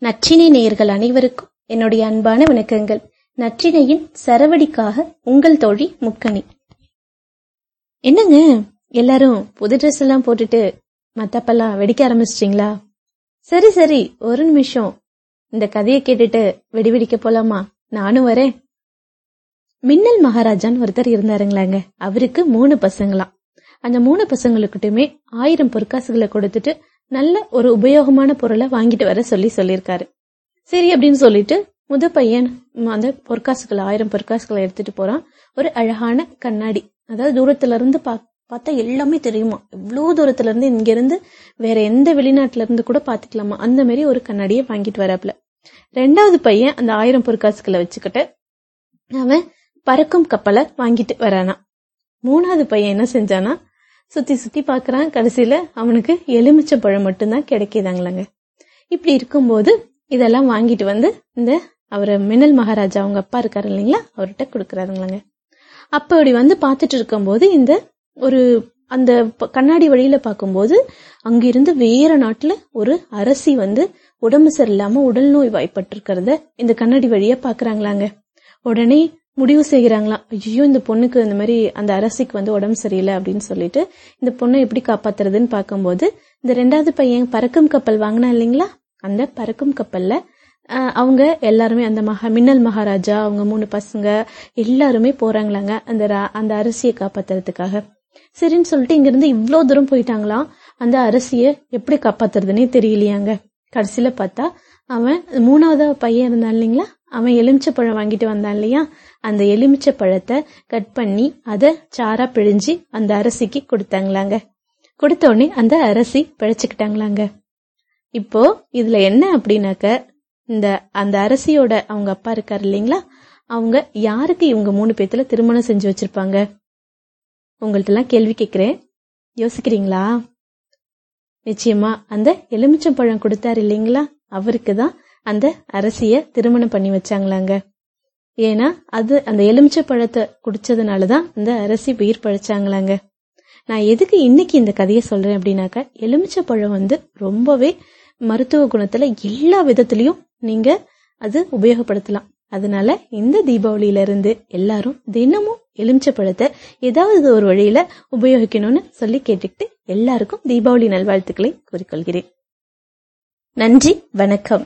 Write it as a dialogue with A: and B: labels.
A: நற்றினை நேயர்கள் அனைவருக்கும் என்னுடைய அன்பான வணக்கங்கள். நற்றினையின் சரவடிக்காக உங்கள் தோழி முக்கணி என்னங்க? எல்லாரும் புது ட்ரெஸ் எல்லாம் போட்டுட்டு மத்தப்பெல்லாம் வெடிக்க ஆரம்பிச்சிட்டீங்களா? சரி சரி ஒரு நிமிஷம். இந்த கதையை கேட்டுட்டு வெடி வெடிக்க போலாமா? நானும் வரேன். மின்னல் மகாராஜான்னு ஒருத்தர் இருந்தாருங்களாங்க. அவருக்கு மூணு பசங்களாம். அந்த மூணு பசங்களுக்கிட்டுமே ஆயிரம் பொற்காசுகளை கொடுத்துட்டு நல்ல ஒரு உபயோகமான பொருளை வாங்கிட்டு வர சொல்லி சொல்லியிருக்காரு. சரி அப்படின்னு சொல்லிட்டு முத பையன் அந்த பொற்காசுகளை ஆயிரம் பொற்காசுகளை எடுத்துட்டு போறான். ஒரு அழகான கண்ணாடி. அதாவது தூரத்துல இருந்து பா பார்த்தா எல்லாமே தெரியுமா? இவ்வளோ தூரத்துல இருந்து இங்க இருந்து வேற எந்த வெளிநாட்டுல இருந்து கூட பாத்துக்கலாமா அந்த மாதிரி ஒரு கண்ணாடியை வாங்கிட்டு வராப்ல ரெண்டாவது பையன் அந்த ஆயிரம் பொற்காசுகளை வச்சுக்கிட்டு அவன் பறக்கும் கப்பலை வாங்கிட்டு வரானா மூணாவது பையன் என்ன செஞ்சானா சுத்தி சுத்தி பாக்குறான். கடைசியில அவனுக்கு எலுமிச்சை பழம் மட்டும்தான் கிடைக்கிதாங்களாங்க. இப்படி இருக்கும்போது இதெல்லாம் வாங்கிட்டு வந்து இந்த அவர் மின்னல் மகாராஜா அவங்க அப்பா இருக்காரு இல்லைங்களா? அவர்கிட்ட கொடுக்கறாருங்களாங்க. அப்ப அப்படி வந்து பார்த்துட்டு இருக்கும்போது இந்த ஒரு அந்த கண்ணாடி வழியில பார்க்கும்போது அங்கிருந்து வேற நாட்டுல ஒரு அரசி வந்து உடம்பு சரியில்லாம உடல் நோய் வாய்ப்பட்டிருக்கிறத இந்த கண்ணாடி வழியா பாக்குறாங்களாங்க. உடனே முடிவு செய்கிறாங்களாம். ஐயோ இந்த பொண்ணுக்கு இந்த மாதிரி அந்த அரசிக்கு வந்து உடம்பு சரியில்லை அப்படின்னு சொல்லிட்டு இந்த பொண்ணை எப்படி காப்பாத்துறதுன்னு பார்க்கும்போது இந்த ரெண்டாவது பையன் பறக்கும் கப்பல் வாங்கினா இல்லைங்களா? அந்த பறக்கும் கப்பல்ல அவங்க எல்லாருமே அந்த மகா மின்னல் மகாராஜா அவங்க மூணு பசங்க எல்லாருமே போறாங்களாங்க அந்த ரா- அந்த அரிசியை காப்பாத்துறதுக்காக. சரின்னு சொல்லிட்டு இங்கிருந்து இவ்வளோ தூரம் போயிட்டாங்களாம். அந்த அரிசியை எப்படி காப்பாத்துறதுன்னே தெரியலையாங்க. கடைசியில பார்த்தா அவன் மூணாவது பையன் இருந்தான் இல்லைங்களா? அவன் எலுமிச்சை பழம் வாங்கிட்டு வந்தான் இல்லையா? அந்த எலுமிச்சை பழத்தை கட் பண்ணி அதை சாரா பிழிஞ்சு அந்த அரசிக்கு கொடுத்தாங்களாங்க. கொடுத்த உடனே அந்த அரசி பிழைச்சுக்கிட்டாங்களாங்க. இப்போ இதுல என்ன அப்படின்னாக்க இந்த அந்த அரசியோட அவங்க அப்பா இருக்காரு இல்லைங்களா? அவங்க யாருக்கு இவங்க மூணு பேத்துல திருமணம் செஞ்சு வச்சிருப்பாங்க? உங்கள்ட்ட எல்லாம் கேள்வி கேக்குறேன் யோசிக்கிறீங்களா? நிச்சயமா அந்த எலுமிச்சம்பழம் கொடுத்தாரு இல்லைங்களா? அவருக்கு தான் அந்த அரசிய திருமணம் பண்ணி வச்சாங்களாங்க. ஏன்னா அது அந்த எலுமிச்சை பழத்தை குடிச்சதுனாலதான் அந்த அரசி உயிர் பழிச்சாங்களாங்க. நான் எதுக்கு இன்னைக்கு இந்த கதையை சொல்றேன் அப்படின்னாக்க எலுமிச்சை பழம் வந்து ரொம்பவே மருத்துவ குணத்துல எல்லா விதத்திலையும் நீங்க அது உபயோகப்படுத்தலாம். அதனால இந்த தீபாவளியில இருந்து எல்லாரும் தினமும் எலுமிச்சை பழத்தை ஏதாவது ஒரு வழியில உபயோகிக்கணும்னு சொல்லி கேட்டுக்கிட்டு எல்லாருக்கும் தீபாவளி நல்வாழ்த்துக்களை கூறிக்கொள்கிறேன். நன்றி வணக்கம்.